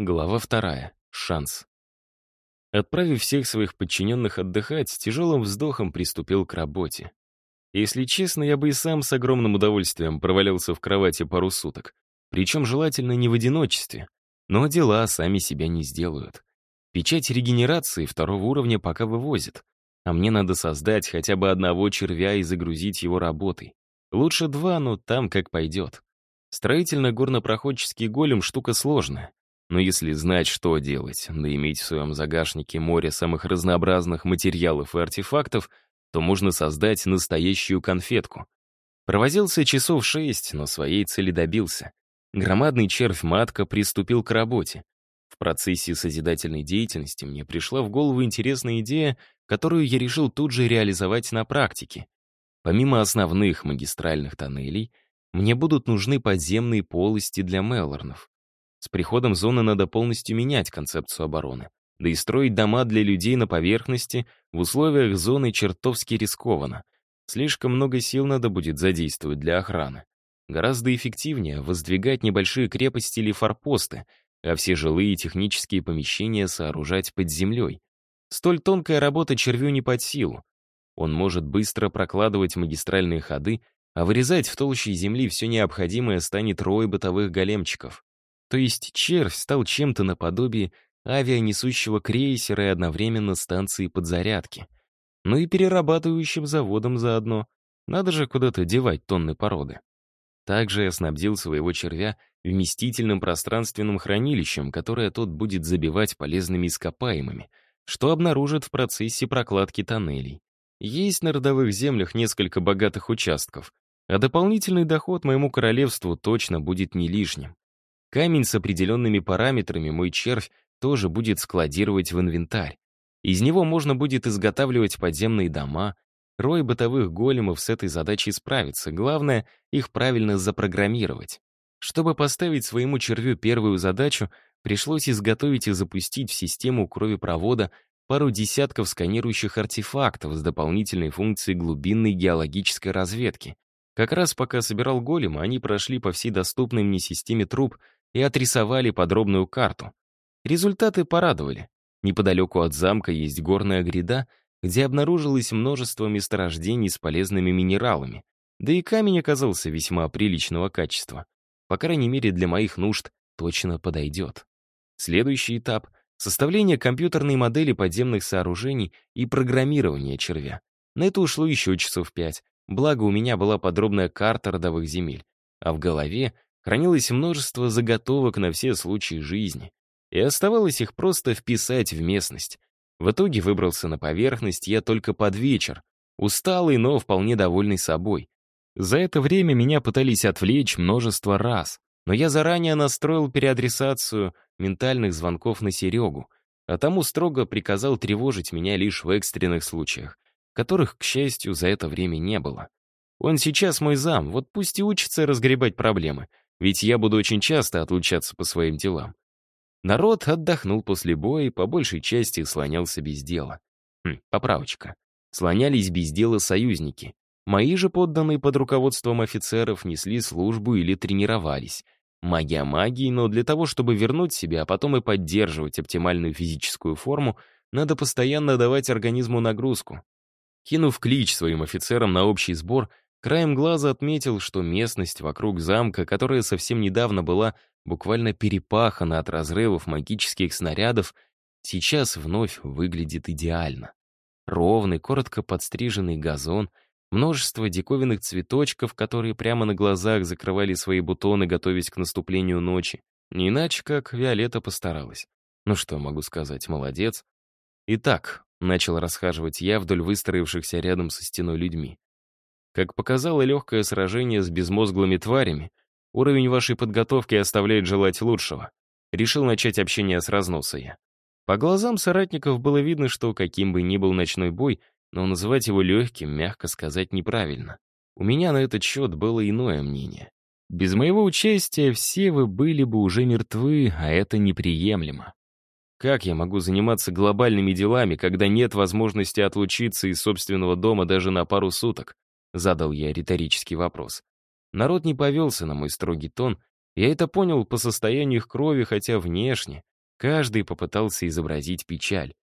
Глава вторая. Шанс. Отправив всех своих подчиненных отдыхать, с тяжелым вздохом приступил к работе. Если честно, я бы и сам с огромным удовольствием провалялся в кровати пару суток. Причем желательно не в одиночестве. Но дела сами себя не сделают. Печать регенерации второго уровня пока вывозит. А мне надо создать хотя бы одного червя и загрузить его работой. Лучше два, но там как пойдет. Строительно-горнопроходческий голем — штука сложная. Но если знать, что делать, да иметь в своем загашнике море самых разнообразных материалов и артефактов, то можно создать настоящую конфетку. Провозился часов шесть, но своей цели добился. Громадный червь-матка приступил к работе. В процессе созидательной деятельности мне пришла в голову интересная идея, которую я решил тут же реализовать на практике. Помимо основных магистральных тоннелей, мне будут нужны подземные полости для Мелорнов. С приходом зоны надо полностью менять концепцию обороны. Да и строить дома для людей на поверхности в условиях зоны чертовски рискованно. Слишком много сил надо будет задействовать для охраны. Гораздо эффективнее воздвигать небольшие крепости или форпосты, а все жилые и технические помещения сооружать под землей. Столь тонкая работа червю не под силу. Он может быстро прокладывать магистральные ходы, а вырезать в толще земли все необходимое станет рой бытовых големчиков. То есть червь стал чем-то наподобие авианесущего крейсера и одновременно станции подзарядки. Ну и перерабатывающим заводом заодно. Надо же куда-то девать тонны породы. Также я снабдил своего червя вместительным пространственным хранилищем, которое тот будет забивать полезными ископаемыми, что обнаружит в процессе прокладки тоннелей. Есть на родовых землях несколько богатых участков, а дополнительный доход моему королевству точно будет не лишним. Камень с определенными параметрами мой червь тоже будет складировать в инвентарь. Из него можно будет изготавливать подземные дома. Рой бытовых големов с этой задачей справится. Главное — их правильно запрограммировать. Чтобы поставить своему червю первую задачу, пришлось изготовить и запустить в систему кровепровода пару десятков сканирующих артефактов с дополнительной функцией глубинной геологической разведки. Как раз пока собирал голема, они прошли по всей доступной мне системе труб и отрисовали подробную карту. Результаты порадовали. Неподалеку от замка есть горная гряда, где обнаружилось множество месторождений с полезными минералами. Да и камень оказался весьма приличного качества. По крайней мере, для моих нужд точно подойдет. Следующий этап — составление компьютерной модели подземных сооружений и программирование червя. На это ушло еще часов пять, благо у меня была подробная карта родовых земель, а в голове хранилось множество заготовок на все случаи жизни, и оставалось их просто вписать в местность. В итоге выбрался на поверхность я только под вечер, усталый, но вполне довольный собой. За это время меня пытались отвлечь множество раз, но я заранее настроил переадресацию ментальных звонков на Серегу, а тому строго приказал тревожить меня лишь в экстренных случаях, которых, к счастью, за это время не было. Он сейчас мой зам, вот пусть и учится разгребать проблемы, ведь я буду очень часто отлучаться по своим делам. Народ отдохнул после боя и по большей части слонялся без дела. Хм, поправочка. Слонялись без дела союзники. Мои же подданные под руководством офицеров несли службу или тренировались. Магия магии, но для того, чтобы вернуть себя, а потом и поддерживать оптимальную физическую форму, надо постоянно давать организму нагрузку. Кинув клич своим офицерам на общий сбор, Краем глаза отметил, что местность вокруг замка, которая совсем недавно была буквально перепахана от разрывов магических снарядов, сейчас вновь выглядит идеально. Ровный, коротко подстриженный газон, множество диковинных цветочков, которые прямо на глазах закрывали свои бутоны, готовясь к наступлению ночи. Не иначе, как Виолетта постаралась. Ну что могу сказать, молодец. Итак, начал расхаживать я вдоль выстроившихся рядом со стеной людьми. Как показало легкое сражение с безмозглыми тварями, уровень вашей подготовки оставляет желать лучшего. Решил начать общение с разносой. По глазам соратников было видно, что каким бы ни был ночной бой, но называть его легким, мягко сказать, неправильно. У меня на этот счет было иное мнение. Без моего участия все вы были бы уже мертвы, а это неприемлемо. Как я могу заниматься глобальными делами, когда нет возможности отлучиться из собственного дома даже на пару суток? Задал я риторический вопрос. Народ не повелся на мой строгий тон, я это понял по состоянию их крови, хотя внешне Каждый попытался изобразить печаль.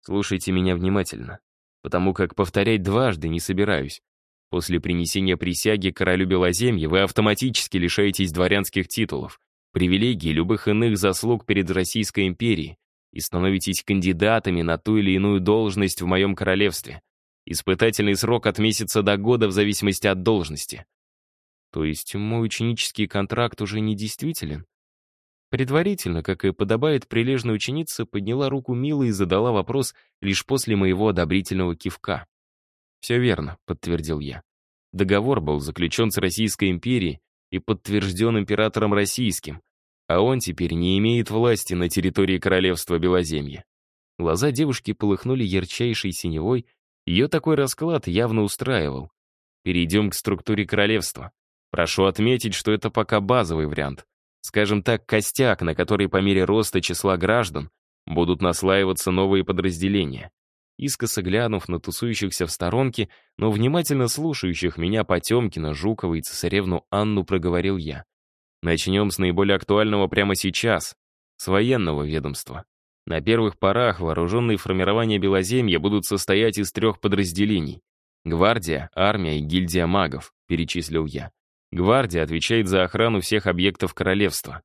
Слушайте меня внимательно, потому как повторять дважды не собираюсь. После принесения присяги королю Белоземья вы автоматически лишаетесь дворянских титулов, привилегий любых иных заслуг перед Российской империей и становитесь кандидатами на ту или иную должность в моем королевстве. Испытательный срок от месяца до года в зависимости от должности. То есть мой ученический контракт уже не действителен? Предварительно, как и подобает прилежной ученице, подняла руку Мила и задала вопрос лишь после моего одобрительного кивка. «Все верно», — подтвердил я. Договор был заключен с Российской империей и подтвержден императором российским, а он теперь не имеет власти на территории королевства Белоземья. Глаза девушки полыхнули ярчайшей синевой, ее такой расклад явно устраивал. Перейдем к структуре королевства. Прошу отметить, что это пока базовый вариант. Скажем так, костяк, на который по мере роста числа граждан будут наслаиваться новые подразделения. Искоса глянув на тусующихся в сторонке, но внимательно слушающих меня Потемкина, Жукова и цесаревну Анну проговорил я. Начнем с наиболее актуального прямо сейчас, с военного ведомства. На первых порах вооруженные формирования Белоземья будут состоять из трех подразделений. Гвардия, армия и гильдия магов, перечислил я. Гвардия отвечает за охрану всех объектов королевства.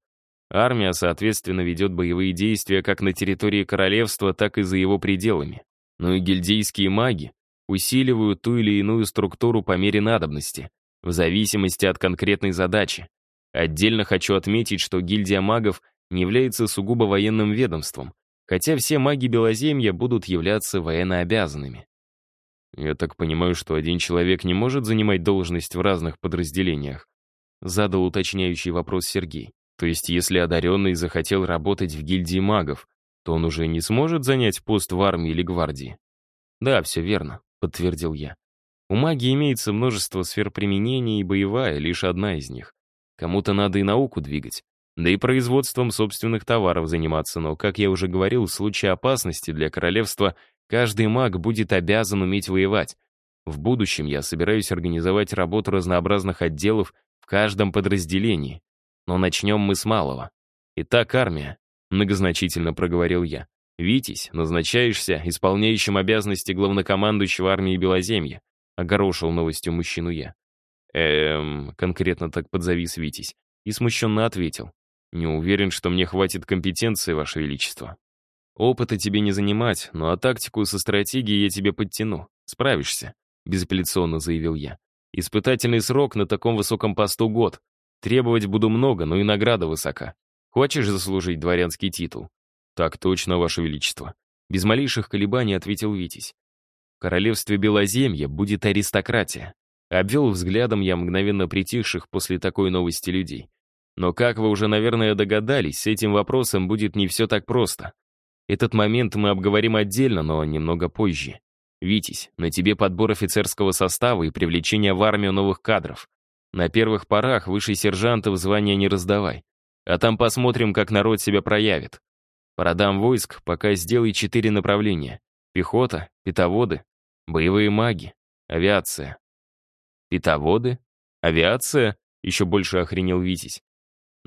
Армия, соответственно, ведет боевые действия как на территории королевства, так и за его пределами. Ну и гильдейские маги усиливают ту или иную структуру по мере надобности, в зависимости от конкретной задачи. Отдельно хочу отметить, что гильдия магов не является сугубо военным ведомством, хотя все маги Белоземья будут являться военнообязанными. «Я так понимаю, что один человек не может занимать должность в разных подразделениях?» Задал уточняющий вопрос Сергей. То есть, если одаренный захотел работать в гильдии магов, то он уже не сможет занять пост в армии или гвардии? Да, все верно, подтвердил я. У магии имеется множество сфер применения, и боевая — лишь одна из них. Кому-то надо и науку двигать, да и производством собственных товаров заниматься, но, как я уже говорил, в случае опасности для королевства каждый маг будет обязан уметь воевать. В будущем я собираюсь организовать работу разнообразных отделов в каждом подразделении. Но начнем мы с малого. Итак, армия, многозначительно проговорил я. «Витязь, назначаешься исполняющим обязанности главнокомандующего армии Белоземья», огорошил новостью мужчину я. «Эм...» — конкретно так подзавис Витязь и смущенно ответил. Не уверен, что мне хватит компетенции, Ваше Величество. Опыта тебе не занимать, но а тактику со стратегией я тебе подтяну. Справишься, безапелляционно заявил я. Испытательный срок на таком высоком посту год. Требовать буду много, но и награда высока. Хочешь заслужить дворянский титул? Так точно, Ваше Величество. Без малейших колебаний ответил Витязь. В королевстве Белоземья будет аристократия. Обвел взглядом я мгновенно притихших после такой новости людей. Но, как вы уже, наверное, догадались, с этим вопросом будет не все так просто. Этот момент мы обговорим отдельно, но немного позже. Витязь, на тебе подбор офицерского состава и привлечение в армию новых кадров. На первых порах выше сержантов звания не раздавай. А там посмотрим, как народ себя проявит. По родам войск пока сделай четыре направления. Пехота, питоводы, боевые маги, авиация. Питоводы? Авиация? Еще больше охренел Витязь.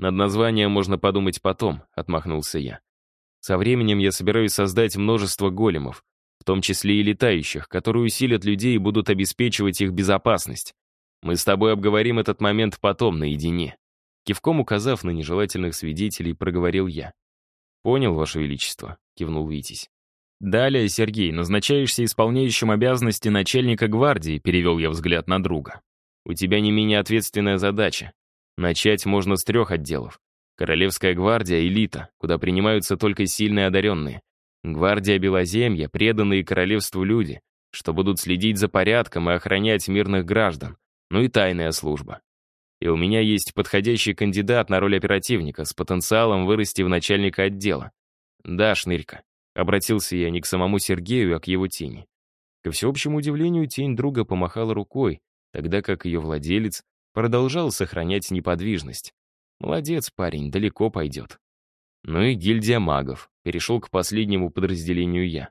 Над названием можно подумать потом, отмахнулся я. Со временем я собираюсь создать множество големов, в том числе и летающих, которые усилят людей и будут обеспечивать их безопасность. Мы с тобой обговорим этот момент потом, наедине. Кивком указав на нежелательных свидетелей, проговорил я. «Понял, Ваше Величество», — кивнул Витязь. «Далее, Сергей, назначаешься исполняющим обязанности начальника гвардии», — перевел я взгляд на друга. «У тебя не менее ответственная задача Начать можно с трех отделов. Королевская гвардия — элита, куда принимаются только сильные одаренные. Гвардия Белоземья — преданные королевству люди, что будут следить за порядком и охранять мирных граждан. Ну и тайная служба. И у меня есть подходящий кандидат на роль оперативника с потенциалом вырасти в начальника отдела. Да, Шнырька. Обратился я не к самому Сергею, а к его тени. Ко всеобщему удивлению, тень друга помахала рукой, тогда как ее владелец продолжал сохранять неподвижность. Молодец, парень, далеко пойдет. Ну и гильдия магов. Перешел к последнему подразделению я.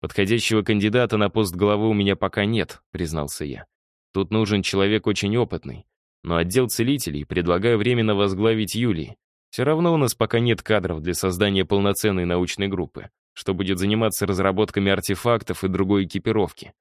Подходящего кандидата на пост главы у меня пока нет, признался я. Тут нужен человек очень опытный. Но отдел целителей предлагаю временно возглавить Юлии. Все равно у нас пока нет кадров для создания полноценной научной группы, что будет заниматься разработками артефактов и другой экипировки.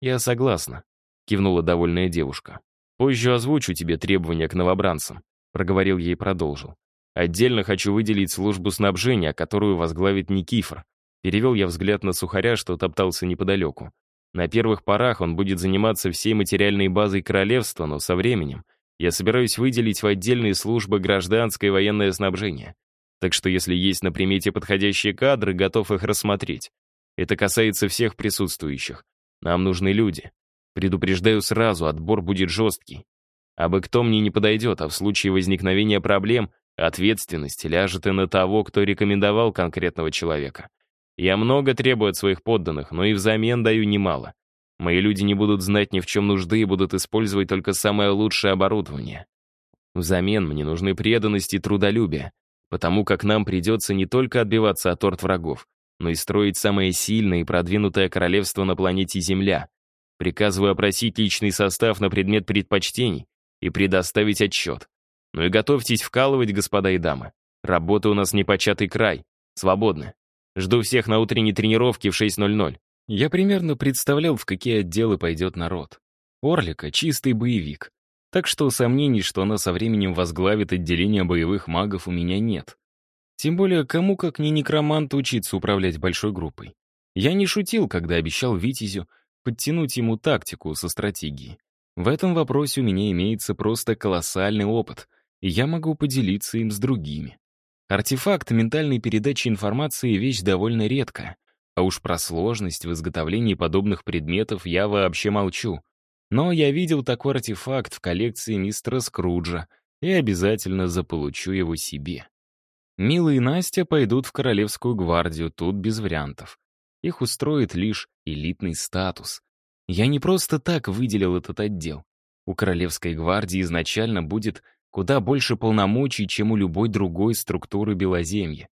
Я согласна, кивнула довольная девушка. Позже озвучу тебе требования к новобранцам, проговорил ей и продолжил. Отдельно хочу выделить службу снабжения, которую возглавит Никифор. Перевел я взгляд на сухаря, что топтался неподалеку. На первых порах он будет заниматься всей материальной базой королевства, но со временем я собираюсь выделить в отдельные службы гражданское и военное снабжение. Так что если есть на примете подходящие кадры, готов их рассмотреть. Это касается всех присутствующих. Нам нужны люди. Предупреждаю сразу, отбор будет жесткий. Абы кто мне не подойдет, а в случае возникновения проблем ответственность ляжет и на того, кто рекомендовал конкретного человека. Я много требую от своих подданных, но и взамен даю немало. Мои люди не будут знать ни в чем нужды и будут использовать только самое лучшее оборудование. Взамен мне нужны преданность и трудолюбие, потому как нам придется не только отбиваться от торт врагов, но и строить самое сильное и продвинутое королевство на планете Земля. Приказываю опросить личный состав на предмет предпочтений и предоставить отчет. Ну и готовьтесь вкалывать, господа и дамы. Работа у нас непочатый край. Свободны. Жду всех на утренней тренировке в 6.00. Я примерно представлял, в какие отделы пойдет народ. Орлика — чистый боевик. Так что сомнений, что она со временем возглавит отделение боевых магов, у меня нет. Тем более, кому как не некроманту учиться управлять большой группой. Я не шутил, когда обещал Витязю подтянуть ему тактику со стратегией. В этом вопросе у меня имеется просто колоссальный опыт, и я могу поделиться им с другими. Артефакт ментальной передачи информации — вещь довольно редкая, а уж про сложность в изготовлении подобных предметов я вообще молчу. Но я видел такой артефакт в коллекции мистера Скруджа и обязательно заполучу его себе. Мила и Настя пойдут в Королевскую гвардию, тут без вариантов. Их устроит лишь элитный статус. Я не просто так выделил этот отдел. У Королевской гвардии изначально будет куда больше полномочий, чем у любой другой структуры Белоземья.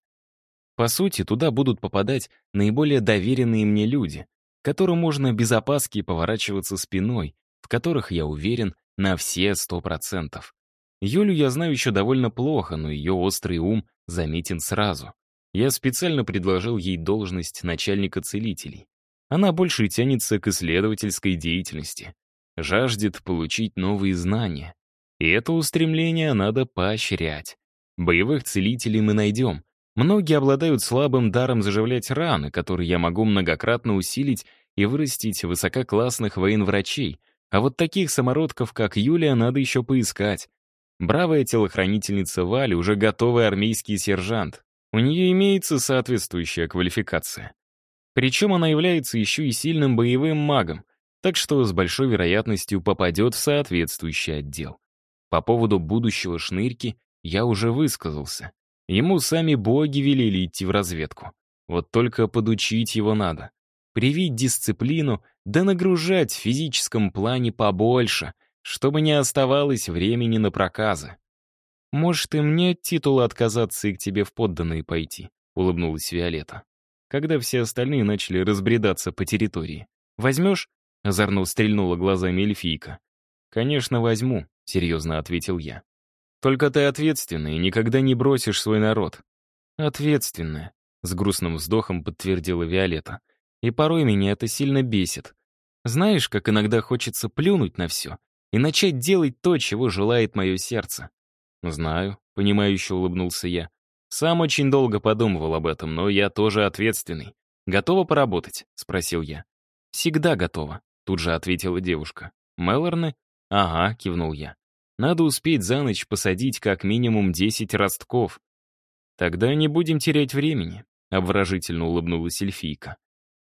По сути, туда будут попадать наиболее доверенные мне люди, которым можно без опаски поворачиваться спиной, в которых, я уверен, на все сто процентов. Юлю я знаю еще довольно плохо, но ее острый ум заметен сразу. Я специально предложил ей должность начальника целителей. Она больше тянется к исследовательской деятельности, жаждет получить новые знания, и это устремление надо поощрять. Боевых целителей мы найдем. Многие обладают слабым даром заживлять раны, которые я могу многократно усилить и вырастить высококлассных военврачей. А вот таких самородков, как Юлия, надо еще поискать. Бравая телохранительница Вали уже готовый армейский сержант. У нее имеется соответствующая квалификация. Причем она является еще и сильным боевым магом, так что с большой вероятностью попадет в соответствующий отдел. По поводу будущего шнырки я уже высказался. Ему сами боги велели идти в разведку. Вот только подучить его надо. Привить дисциплину, да нагружать в физическом плане побольше, чтобы не оставалось времени на проказы. «Может, и мне от титула отказаться и к тебе в подданные пойти?» — улыбнулась Виолетта. Когда все остальные начали разбредаться по территории. «Возьмешь?» — озорно стрельнула глазами эльфийка. «Конечно, возьму», — серьезно ответил я. «Только ты ответственный и никогда не бросишь свой народ». «Ответственная», — с грустным вздохом подтвердила Виолетта. «И порой меня это сильно бесит. Знаешь, как иногда хочется плюнуть на все и начать делать то, чего желает мое сердце?» «Знаю», — понимающе улыбнулся я. «Сам очень долго подумывал об этом, но я тоже ответственный. Готова поработать?» — спросил я. «Всегда готова», — тут же ответила девушка. «Мелорны «Ага», — кивнул я. «Надо успеть за ночь посадить как минимум 10 ростков». «Тогда не будем терять времени», — обворожительно улыбнулась эльфийка.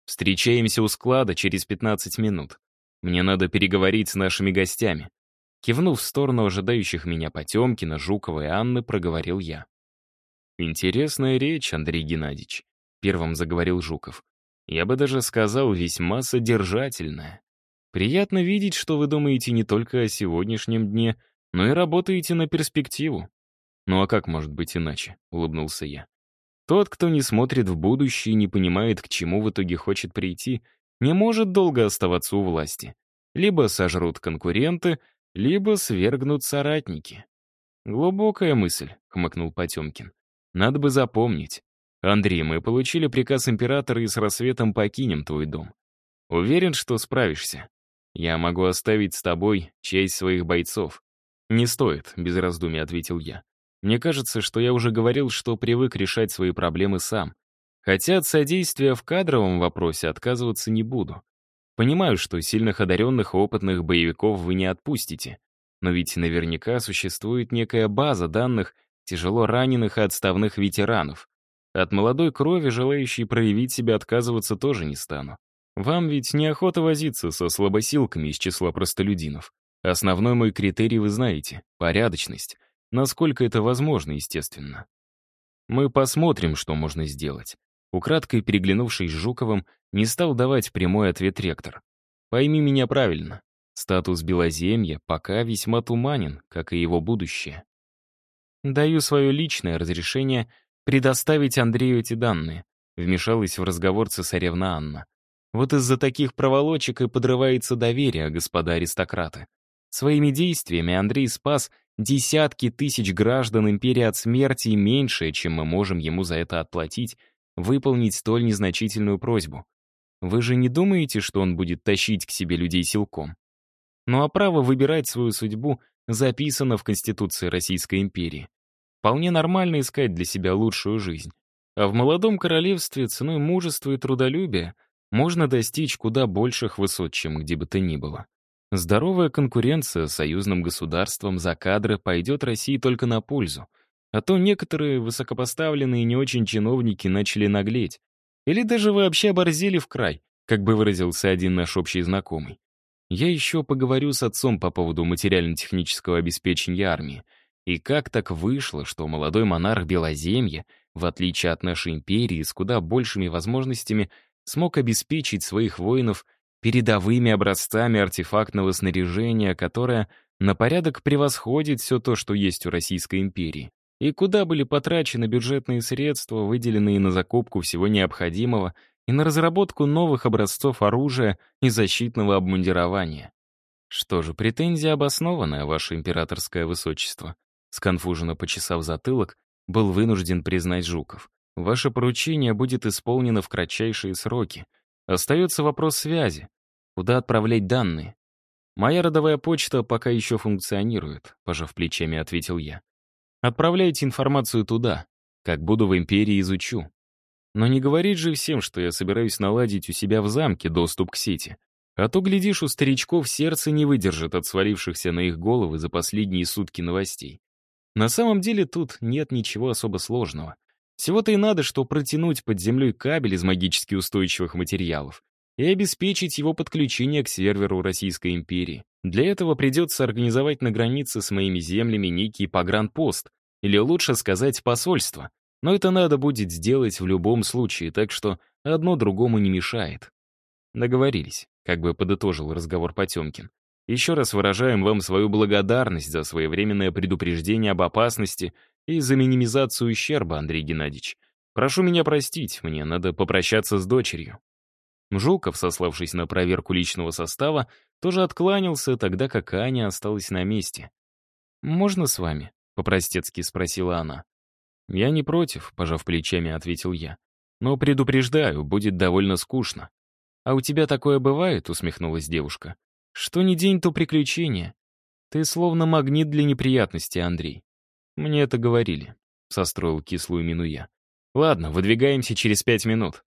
«Встречаемся у склада через 15 минут. Мне надо переговорить с нашими гостями». Кивнув в сторону ожидающих меня Потемкина, Жукова и Анны, проговорил я. «Интересная речь, Андрей Геннадьевич», — первым заговорил Жуков. «Я бы даже сказал, весьма содержательная. Приятно видеть, что вы думаете не только о сегодняшнем дне, но и работаете на перспективу. Ну а как может быть иначе, улыбнулся я. Тот, кто не смотрит в будущее и не понимает, к чему в итоге хочет прийти, не может долго оставаться у власти. Либо сожрут конкуренты, либо свергнут соратники. «Глубокая мысль», — хмыкнул Потемкин. «Надо бы запомнить. Андрей, мы получили приказ императора и с рассветом покинем твой дом. Уверен, что справишься. Я могу оставить с тобой часть своих бойцов». «Не стоит», — без раздумий ответил я. «Мне кажется, что я уже говорил, что привык решать свои проблемы сам. Хотя от содействия в кадровом вопросе отказываться не буду. Понимаю, что сильных одаренных опытных боевиков вы не отпустите. Но ведь наверняка существует некая база данных тяжело раненых и отставных ветеранов. От молодой крови, желающей проявить себя, отказываться тоже не стану. Вам ведь неохота возиться со слабосилками из числа простолюдинов. Основной мой критерий вы знаете — порядочность. Насколько это возможно, естественно. Мы посмотрим, что можно сделать. Украдкой переглянувшись с Жуковым, не стал давать прямой ответ ректор. Пойми меня правильно. Статус Белоземья пока весьма туманен, как и его будущее. Даю свое личное разрешение предоставить Андрею эти данные, вмешалась в разговор цесаревна Анна. Вот из-за таких проволочек и подрывается доверие, господа аристократы. Своими действиями Андрей спас десятки тысяч граждан империи от смерти и меньшее, чем мы можем ему за это отплатить, выполнить столь незначительную просьбу. Вы же не думаете, что он будет тащить к себе людей силком? Ну а право выбирать свою судьбу записано в Конституции Российской империи. Вполне нормально искать для себя лучшую жизнь. А в молодом королевстве ценой мужества и трудолюбия можно достичь куда больших высот, чем где бы то ни было. Здоровая конкуренция с союзным государством за кадры пойдет России только на пользу. А то некоторые высокопоставленные не очень чиновники начали наглеть. Или даже вообще оборзели в край, как бы выразился один наш общий знакомый. Я еще поговорю с отцом по поводу материально-технического обеспечения армии. И как так вышло, что молодой монарх Белоземья, в отличие от нашей империи, с куда большими возможностями, смог обеспечить своих воинов передовыми образцами артефактного снаряжения, которое на порядок превосходит все то, что есть у Российской империи. И куда были потрачены бюджетные средства, выделенные на закупку всего необходимого и на разработку новых образцов оружия и защитного обмундирования. Что же, претензия обоснованная, ваше императорское высочество. Сконфуженно почесав затылок, был вынужден признать Жуков. Ваше поручение будет исполнено в кратчайшие сроки. Остается вопрос связи. Куда отправлять данные? Моя родовая почта пока еще функционирует, пожав плечами, ответил я. Отправляйте информацию туда. Как буду в империи, изучу. Но не говорить же всем, что я собираюсь наладить у себя в замке доступ к сети. А то, глядишь, у старичков сердце не выдержит от свалившихся на их головы за последние сутки новостей. На самом деле тут нет ничего особо сложного. Всего-то и надо, что протянуть под землей кабель из магически устойчивых материалов и обеспечить его подключение к серверу Российской империи. Для этого придется организовать на границе с моими землями некий погранпост, или лучше сказать посольство, но это надо будет сделать в любом случае, так что одно другому не мешает. Договорились, как бы подытожил разговор Потемкин. Еще раз выражаем вам свою благодарность за своевременное предупреждение об опасности и за минимизацию ущерба, Андрей Геннадьевич. Прошу меня простить, мне надо попрощаться с дочерью. Жуков, сославшись на проверку личного состава, тоже откланялся, тогда как Аня осталась на месте. «Можно с вами?» — по-простецки спросила она. «Я не против», — пожав плечами, ответил я. «Но предупреждаю, будет довольно скучно». «А у тебя такое бывает?» — усмехнулась девушка. «Что ни день, то приключение. Ты словно магнит для неприятностей, Андрей». «Мне это говорили», — состроил кислую мину я. «Ладно, выдвигаемся через пять минут».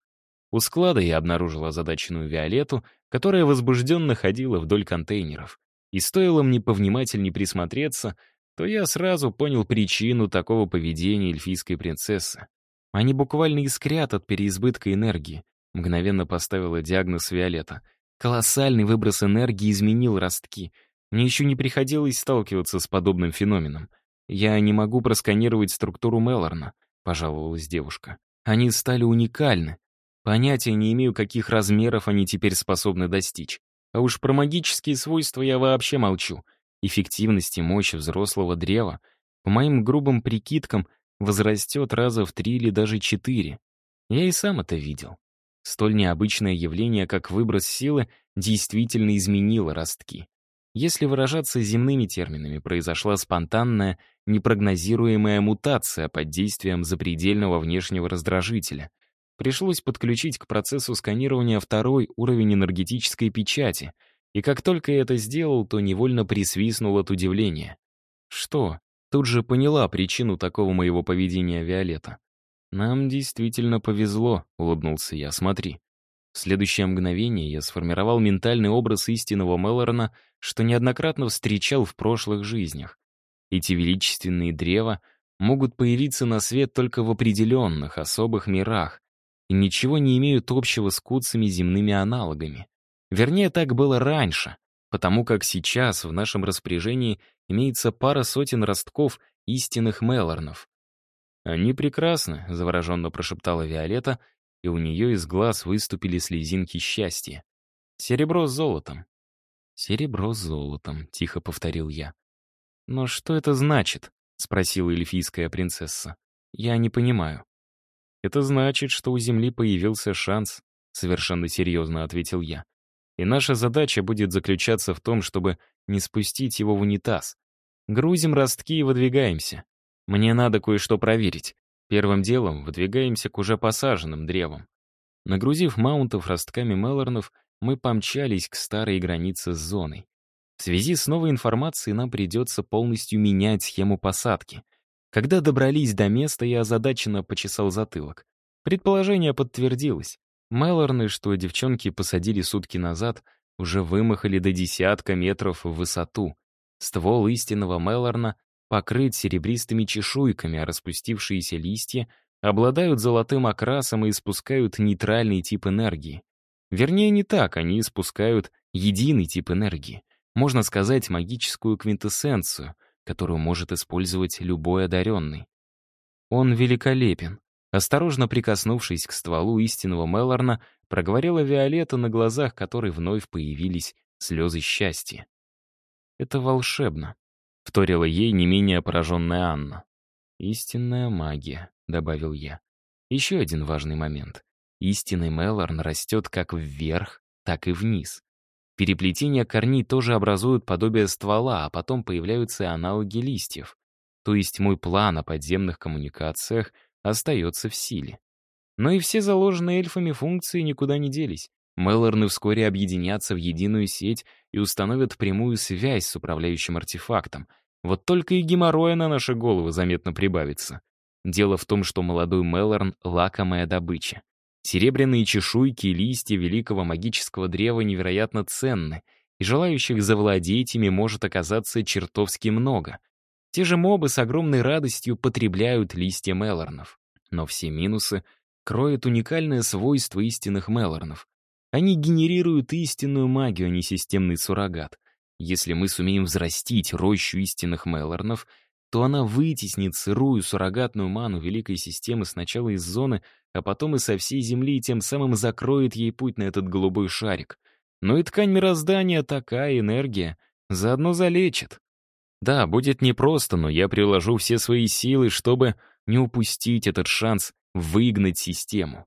У склада я обнаружил озадаченную Виолетту, которая возбужденно ходила вдоль контейнеров. И стоило мне повнимательнее присмотреться, то я сразу понял причину такого поведения эльфийской принцессы. Они буквально искрят от переизбытка энергии, мгновенно поставила диагноз Виолетта. Колоссальный выброс энергии изменил ростки. Мне еще не приходилось сталкиваться с подобным феноменом. Я не могу просканировать структуру Мелорна, пожаловалась девушка. Они стали уникальны. Понятия не имею, каких размеров они теперь способны достичь. А уж про магические свойства я вообще молчу — эффективность и мощь взрослого древа, по моим грубым прикидкам, возрастет раза в три или даже четыре. Я и сам это видел. Столь необычное явление, как выброс силы, действительно изменило ростки. Если выражаться земными терминами, произошла спонтанная, непрогнозируемая мутация под действием запредельного внешнего раздражителя. Пришлось подключить к процессу сканирования второй уровень энергетической печати, и как только я это сделал, то невольно присвистнул от удивления. Что? Тут же поняла причину такого моего поведения Виолетта. «Нам действительно повезло», — улыбнулся я, — «смотри». В следующее мгновение я сформировал ментальный образ истинного Мелорна, что неоднократно встречал в прошлых жизнях. Эти величественные древа могут появиться на свет только в определенных, особых мирах и ничего не имеют общего с куцами земными аналогами. Вернее, так было раньше, потому как сейчас в нашем распоряжении имеется пара сотен ростков истинных Мелорнов. «Они прекрасны», — завороженно прошептала Виолетта, и у нее из глаз выступили слезинки счастья. «Серебро с золотом». «Серебро с золотом», — тихо повторил я. «Но что это значит?» — спросила эльфийская принцесса. «Я не понимаю». «Это значит, что у Земли появился шанс», — совершенно серьезно ответил я. «И наша задача будет заключаться в том, чтобы не спустить его в унитаз. Грузим ростки и выдвигаемся. Мне надо кое-что проверить. Первым делом выдвигаемся к уже посаженным древам. Нагрузив маунтов ростками Мелорнов, мы помчались к старой границе с зоной. В связи с новой информацией нам придется полностью менять схему посадки. Когда добрались до места, я озадаченно почесал затылок. Предположение подтвердилось. Мелорны, что девчонки посадили сутки назад, уже вымахали до десятка метров в высоту. Ствол истинного Мелорна покрыт серебристыми чешуйками, а распустившиеся листья обладают золотым окрасом и испускают нейтральный тип энергии. Вернее, не так, они испускают единый тип энергии. Можно сказать, магическую квинтэссенцию, которую может использовать любой одаренный. Он великолепен. Осторожно прикоснувшись к стволу истинного Мелорна, проговорила Виолетта, на глазах которой вновь появились слезы счастья. «Это волшебно», — вторила ей не менее пораженная Анна. «Истинная магия», — добавил я. Еще один важный момент. Истинный Мелорн растет как вверх, так и вниз. Переплетения корней тоже образуют подобие ствола, а потом появляются аналоги листьев. То есть мой план о подземных коммуникациях остается в силе. Но и все заложенные эльфами функции никуда не делись. Мелорны вскоре объединятся в единую сеть и установят прямую связь с управляющим артефактом. Вот только и геморроя на наши головы заметно прибавится. Дело в том, что молодой Мелорн — лакомая добыча. Серебряные чешуйки и листья великого магического древа невероятно ценны, и желающих завладеть ими может оказаться чертовски много. Те же мобы с огромной радостью потребляют листья Мелорнов. Но все минусы кроют уникальное свойство истинных Мелорнов. Они генерируют истинную магию, а не системный суррогат. Если мы сумеем взрастить рощу истинных Мелорнов — то она вытеснит сырую суррогатную ману великой системы сначала из зоны, а потом и со всей Земли, и тем самым закроет ей путь на этот голубой шарик. Но и ткань мироздания такая энергия, заодно залечит. Да, будет непросто, но я приложу все свои силы, чтобы не упустить этот шанс выгнать систему.